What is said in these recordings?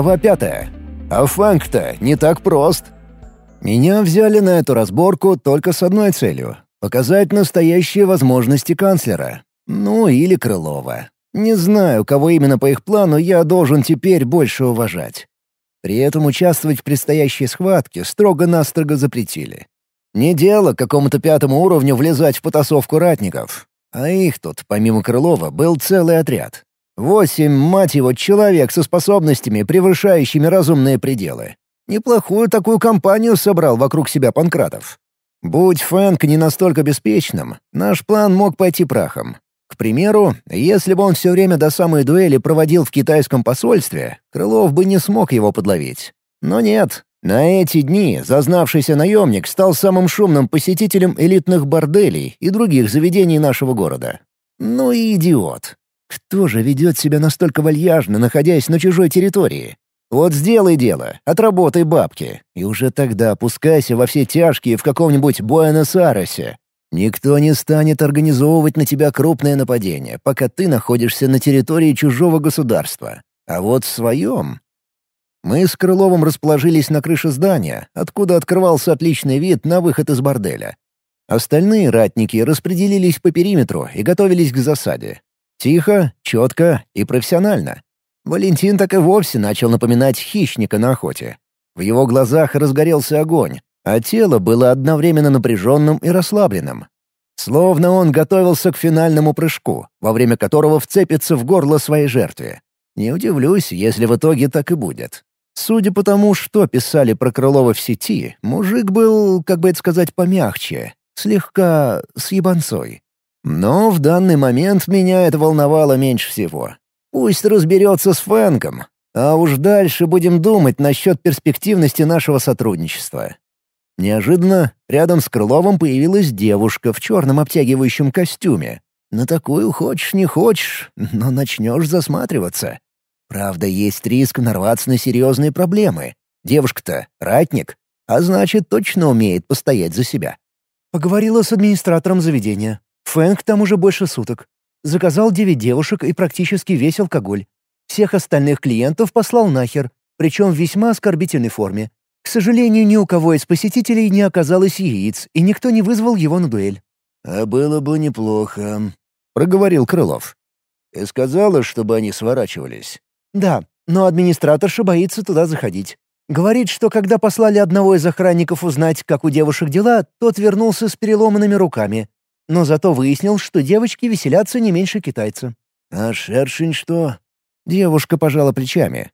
Глава пятая. А Фанк-то не так прост. Меня взяли на эту разборку только с одной целью — показать настоящие возможности канцлера. Ну, или Крылова. Не знаю, кого именно по их плану я должен теперь больше уважать. При этом участвовать в предстоящей схватке строго-настрого запретили. Не дело какому-то пятому уровню влезать в потасовку ратников. А их тут, помимо Крылова, был целый отряд. Восемь, мать его, человек со способностями, превышающими разумные пределы. Неплохую такую компанию собрал вокруг себя Панкратов. Будь Фэнк не настолько беспечным, наш план мог пойти прахом. К примеру, если бы он все время до самой дуэли проводил в китайском посольстве, Крылов бы не смог его подловить. Но нет, на эти дни зазнавшийся наемник стал самым шумным посетителем элитных борделей и других заведений нашего города. Ну и идиот. Кто же ведет себя настолько вальяжно, находясь на чужой территории? Вот сделай дело, отработай бабки, и уже тогда опускайся во все тяжкие в каком-нибудь Буэнос-Айресе, Никто не станет организовывать на тебя крупное нападение, пока ты находишься на территории чужого государства. А вот в своем... Мы с Крыловым расположились на крыше здания, откуда открывался отличный вид на выход из борделя. Остальные ратники распределились по периметру и готовились к засаде. Тихо, четко и профессионально. Валентин так и вовсе начал напоминать хищника на охоте. В его глазах разгорелся огонь, а тело было одновременно напряженным и расслабленным. Словно он готовился к финальному прыжку, во время которого вцепится в горло своей жертве. Не удивлюсь, если в итоге так и будет. Судя по тому, что писали про Крылова в сети, мужик был, как бы это сказать, помягче, слегка с ебанцой. Но в данный момент меня это волновало меньше всего. Пусть разберется с Фэнком, а уж дальше будем думать насчет перспективности нашего сотрудничества. Неожиданно рядом с Крыловым появилась девушка в черном обтягивающем костюме. На такую хочешь не хочешь, но начнешь засматриваться. Правда, есть риск нарваться на серьезные проблемы. Девушка-то — ратник, а значит, точно умеет постоять за себя. Поговорила с администратором заведения. Фэнк там уже больше суток. Заказал девять девушек и практически весь алкоголь. Всех остальных клиентов послал нахер, причем в весьма оскорбительной форме. К сожалению, ни у кого из посетителей не оказалось яиц, и никто не вызвал его на дуэль. «А было бы неплохо», — проговорил Крылов. «Ты сказала, чтобы они сворачивались?» «Да, но администраторша боится туда заходить. Говорит, что когда послали одного из охранников узнать, как у девушек дела, тот вернулся с переломанными руками. Но зато выяснил, что девочки веселятся не меньше китайца». «А шершень что?» Девушка пожала плечами.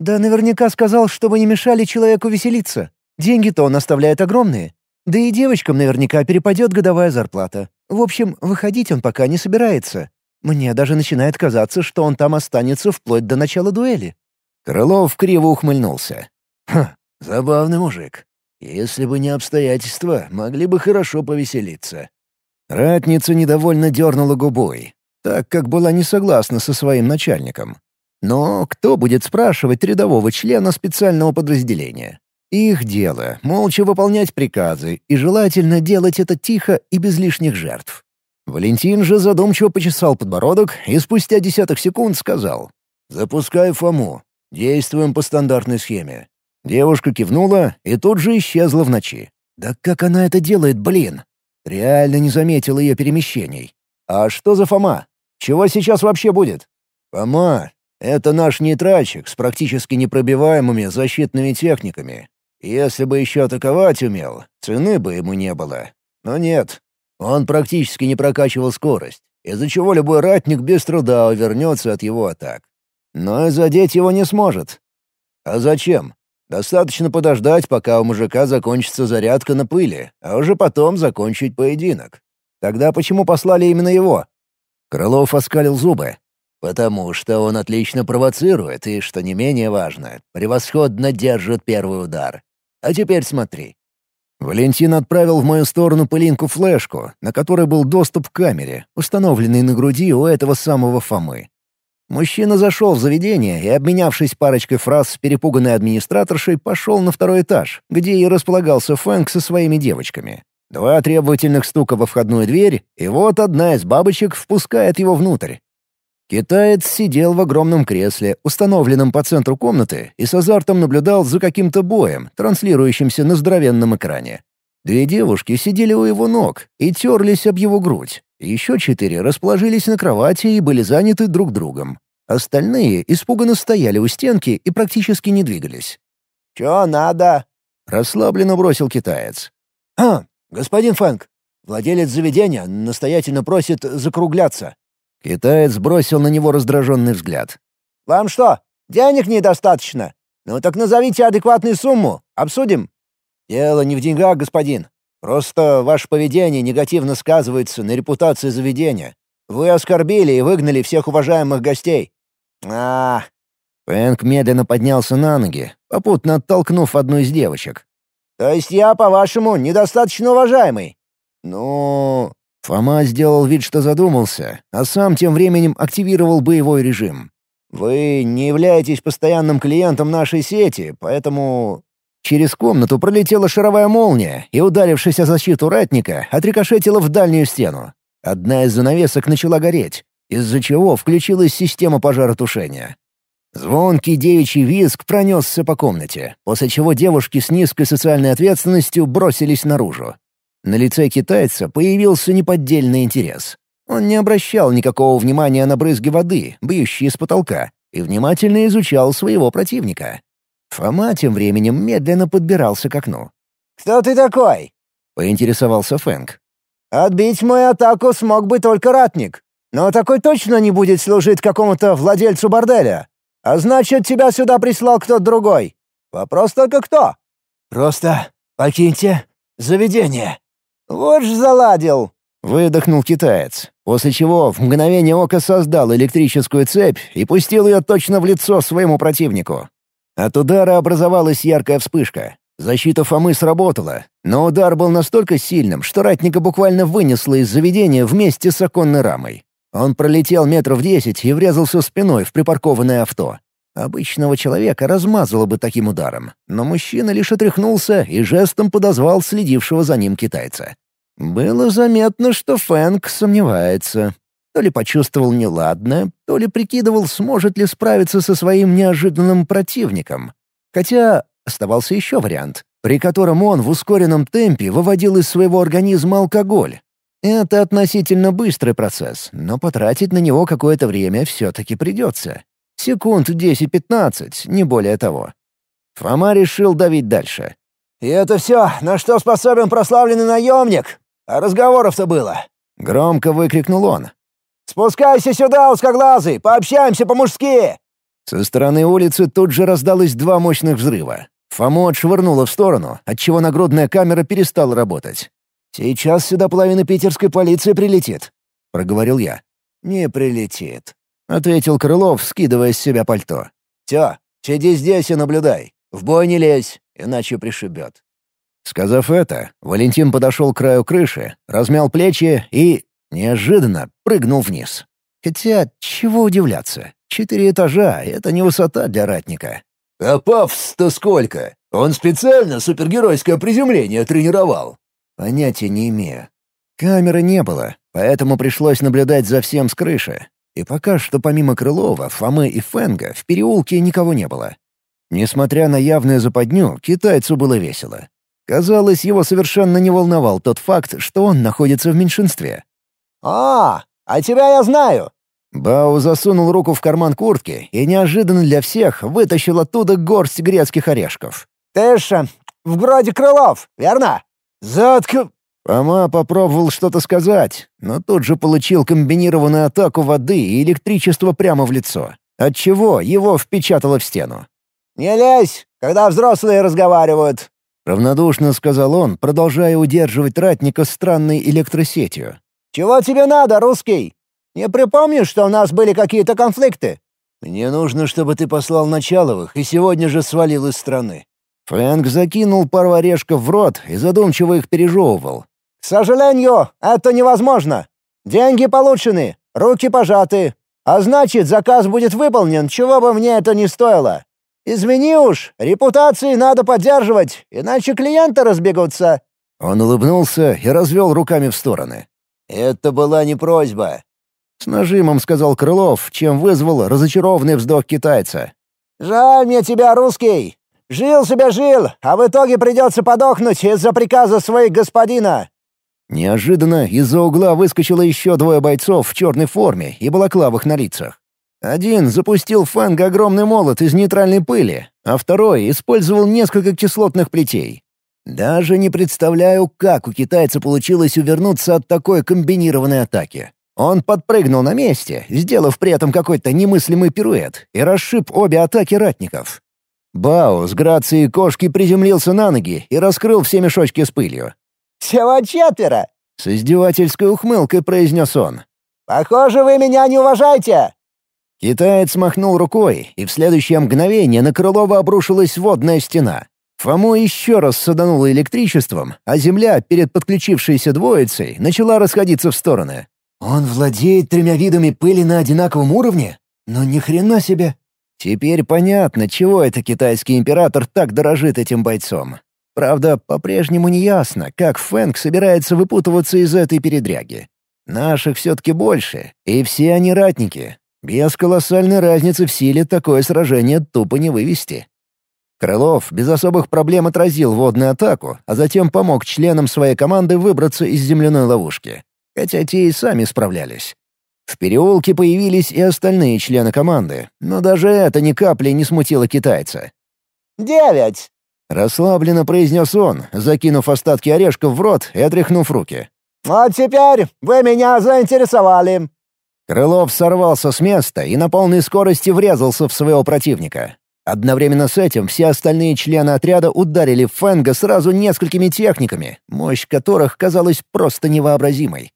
Да наверняка сказал, чтобы не мешали человеку веселиться. Деньги-то он оставляет огромные. Да и девочкам наверняка перепадет годовая зарплата. В общем, выходить он пока не собирается. Мне даже начинает казаться, что он там останется вплоть до начала дуэли». Крылов криво ухмыльнулся. «Хм, забавный мужик. Если бы не обстоятельства, могли бы хорошо повеселиться». Ратница недовольно дернула губой, так как была не согласна со своим начальником. Но кто будет спрашивать рядового члена специального подразделения? Их дело — молча выполнять приказы, и желательно делать это тихо и без лишних жертв. Валентин же задумчиво почесал подбородок и спустя десяток секунд сказал «Запускай Фому. Действуем по стандартной схеме». Девушка кивнула и тут же исчезла в ночи. «Да как она это делает, блин?» Реально не заметил ее перемещений. «А что за Фома? Чего сейчас вообще будет?» «Фома это наш нейтральщик с практически непробиваемыми защитными техниками. Если бы еще атаковать умел, цены бы ему не было. Но нет, он практически не прокачивал скорость, из-за чего любой ратник без труда увернется от его атак. Но и задеть его не сможет. А зачем? Достаточно подождать, пока у мужика закончится зарядка на пыли, а уже потом закончить поединок. Тогда почему послали именно его? Крылов оскалил зубы, Потому что он отлично провоцирует и, что не менее важно, превосходно держит первый удар. А теперь смотри. Валентин отправил в мою сторону пылинку-флешку, на которой был доступ к камере, установленной на груди у этого самого Фомы. Мужчина зашел в заведение и, обменявшись парочкой фраз с перепуганной администраторшей, пошел на второй этаж, где и располагался Фэнк со своими девочками. Два требовательных стука во входную дверь, и вот одна из бабочек впускает его внутрь. Китаец сидел в огромном кресле, установленном по центру комнаты, и с азартом наблюдал за каким-то боем, транслирующимся на здоровенном экране. Две девушки сидели у его ног и терлись об его грудь. Еще четыре расположились на кровати и были заняты друг другом. Остальные испуганно стояли у стенки и практически не двигались. «Чё надо?» — расслабленно бросил китаец. «А, господин Фэнк, владелец заведения настоятельно просит закругляться». Китаец бросил на него раздраженный взгляд. «Вам что, денег недостаточно? Ну так назовите адекватную сумму, обсудим». «Дело не в деньгах, господин. Просто ваше поведение негативно сказывается на репутации заведения. Вы оскорбили и выгнали всех уважаемых гостей». «А...» Фэнк медленно поднялся на ноги, попутно оттолкнув одну из девочек. «То есть я, по-вашему, недостаточно уважаемый?» «Ну...» Фома сделал вид, что задумался, а сам тем временем активировал боевой режим. «Вы не являетесь постоянным клиентом нашей сети, поэтому...» Через комнату пролетела шаровая молния и, ударившись о защиту ратника, отрикошетила в дальнюю стену. Одна из занавесок начала гореть, из-за чего включилась система пожаротушения. Звонкий девичий визг пронесся по комнате, после чего девушки с низкой социальной ответственностью бросились наружу. На лице китайца появился неподдельный интерес. Он не обращал никакого внимания на брызги воды, бьющие с потолка, и внимательно изучал своего противника. Фома тем временем медленно подбирался к окну. «Кто ты такой?» — поинтересовался Фэнк. «Отбить мою атаку смог бы только ратник. Но такой точно не будет служить какому-то владельцу борделя. А значит, тебя сюда прислал кто-то другой. Вопрос только кто?» «Просто покиньте заведение». «Вот ж заладил!» — выдохнул китаец, после чего в мгновение ока создал электрическую цепь и пустил ее точно в лицо своему противнику. От удара образовалась яркая вспышка. Защита Фомы сработала, но удар был настолько сильным, что ратника буквально вынесло из заведения вместе с оконной рамой. Он пролетел метров десять и врезался спиной в припаркованное авто. Обычного человека размазало бы таким ударом, но мужчина лишь отряхнулся и жестом подозвал следившего за ним китайца. Было заметно, что Фэнк сомневается. То ли почувствовал неладное, то ли прикидывал, сможет ли справиться со своим неожиданным противником. Хотя оставался еще вариант, при котором он в ускоренном темпе выводил из своего организма алкоголь. Это относительно быстрый процесс, но потратить на него какое-то время все-таки придется. Секунд 10-15, не более того. Фома решил давить дальше. «И это все, на что способен прославленный наемник? А разговоров-то было!» Громко выкрикнул он. «Спускайся сюда, узкоглазый! Пообщаемся по-мужски!» Со стороны улицы тут же раздалось два мощных взрыва. Фому отшвырнуло в сторону, отчего нагрудная камера перестала работать. «Сейчас сюда половина питерской полиции прилетит», — проговорил я. «Не прилетит», — ответил Крылов, скидывая с себя пальто. «Всё, сиди здесь и наблюдай. В бой не лезь, иначе пришибет». Сказав это, Валентин подошел к краю крыши, размял плечи и, неожиданно, прыгнул вниз. Хотя, чего удивляться? Четыре этажа — это не высота для ратника. «А пафос-то сколько? Он специально супергеройское приземление тренировал?» «Понятия не имею. Камеры не было, поэтому пришлось наблюдать за всем с крыши. И пока что помимо Крылова, Фомы и Фенга в переулке никого не было. Несмотря на явную западню, китайцу было весело. Казалось, его совершенно не волновал тот факт, что он находится в меньшинстве. «А, а тебя я знаю!» Бау засунул руку в карман куртки и неожиданно для всех вытащил оттуда горсть грецких орешков. «Ты ж в городе Крылов, верно?» «Затка...» Фома попробовал что-то сказать, но тут же получил комбинированную атаку воды и электричество прямо в лицо, отчего его впечатало в стену. «Не лезь, когда взрослые разговаривают!» Равнодушно сказал он, продолжая удерживать ратника странной электросетью. «Чего тебе надо, русский? Не припомнишь, что у нас были какие-то конфликты?» «Мне нужно, чтобы ты послал Началовых и сегодня же свалил из страны». Фрэнк закинул пару орешков в рот и задумчиво их пережевывал. «К сожалению, это невозможно. Деньги получены, руки пожаты. А значит, заказ будет выполнен, чего бы мне это ни стоило. Извини уж, репутации надо поддерживать, иначе клиенты разбегутся». Он улыбнулся и развел руками в стороны. «Это была не просьба». С нажимом сказал Крылов, чем вызвал разочарованный вздох китайца. «Жаль мне тебя, русский! Жил себе жил, а в итоге придется подохнуть из-за приказа своих господина!» Неожиданно из-за угла выскочило еще двое бойцов в черной форме и балаклавах на лицах. Один запустил Фэнг огромный молот из нейтральной пыли, а второй использовал несколько кислотных плетей. Даже не представляю, как у китайца получилось увернуться от такой комбинированной атаки. Он подпрыгнул на месте, сделав при этом какой-то немыслимый пируэт, и расшиб обе атаки ратников. Бао с грацией кошки приземлился на ноги и раскрыл все мешочки с пылью. «Всего четверо!» — с издевательской ухмылкой произнес он. «Похоже, вы меня не уважаете!» Китаец махнул рукой, и в следующее мгновение на Крылова обрушилась водная стена. Фому еще раз садануло электричеством, а земля перед подключившейся двоицей начала расходиться в стороны. «Он владеет тремя видами пыли на одинаковом уровне? Но ни хрена себе!» Теперь понятно, чего это китайский император так дорожит этим бойцом. Правда, по-прежнему не ясно, как Фэнк собирается выпутываться из этой передряги. Наших все-таки больше, и все они ратники, без колоссальной разницы в силе такое сражение тупо не вывести. Крылов без особых проблем отразил водную атаку, а затем помог членам своей команды выбраться из земляной ловушки. Хотя те и сами справлялись. В переулке появились и остальные члены команды, но даже это ни капли не смутило китайца. «Девять!» — расслабленно произнес он, закинув остатки орешков в рот и отряхнув руки. «Вот теперь вы меня заинтересовали. Крылов сорвался с места и на полной скорости врезался в своего противника. Одновременно с этим все остальные члены отряда ударили Фэнга сразу несколькими техниками, мощь которых казалась просто невообразимой.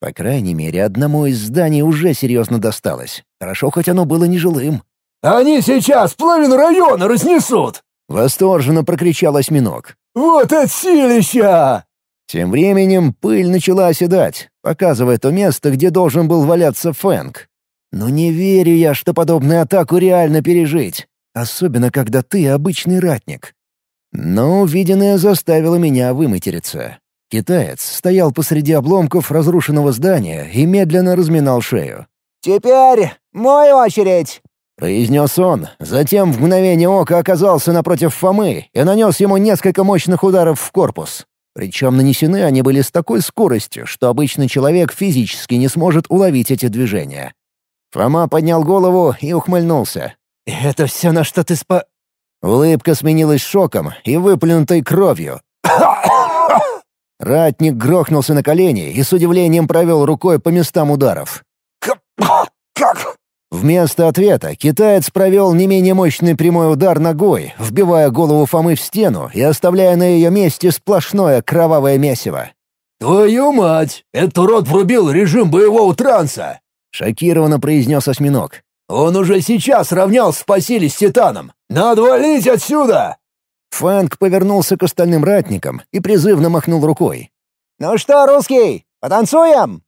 По крайней мере, одному из зданий уже серьезно досталось. Хорошо, хоть оно было нежилым. «Они сейчас половину района разнесут!» — восторженно прокричал осьминог. «Вот это силища!» Тем временем пыль начала оседать, показывая то место, где должен был валяться Фэнк. Но не верю я, что подобную атаку реально пережить, особенно когда ты обычный ратник. Но увиденное заставило меня выматериться. Китаец стоял посреди обломков разрушенного здания и медленно разминал шею. «Теперь мой очередь!» — произнес он, затем в мгновение ока оказался напротив Фомы и нанес ему несколько мощных ударов в корпус. Причем нанесены они были с такой скоростью, что обычный человек физически не сможет уловить эти движения. Фома поднял голову и ухмыльнулся. «Это все, на что ты спа...» Улыбка сменилась шоком и выплюнутой кровью. Ратник грохнулся на колени и с удивлением провел рукой по местам ударов. Вместо ответа китаец провел не менее мощный прямой удар ногой, вбивая голову Фомы в стену и оставляя на ее месте сплошное кровавое месиво. «Твою мать! Этот урод врубил режим боевого транса!» — шокированно произнес осьминог. «Он уже сейчас равнялся по силе с Титаном! Надо валить отсюда!» Фэнк повернулся к остальным ратникам и призывно махнул рукой. «Ну что, русский, потанцуем?»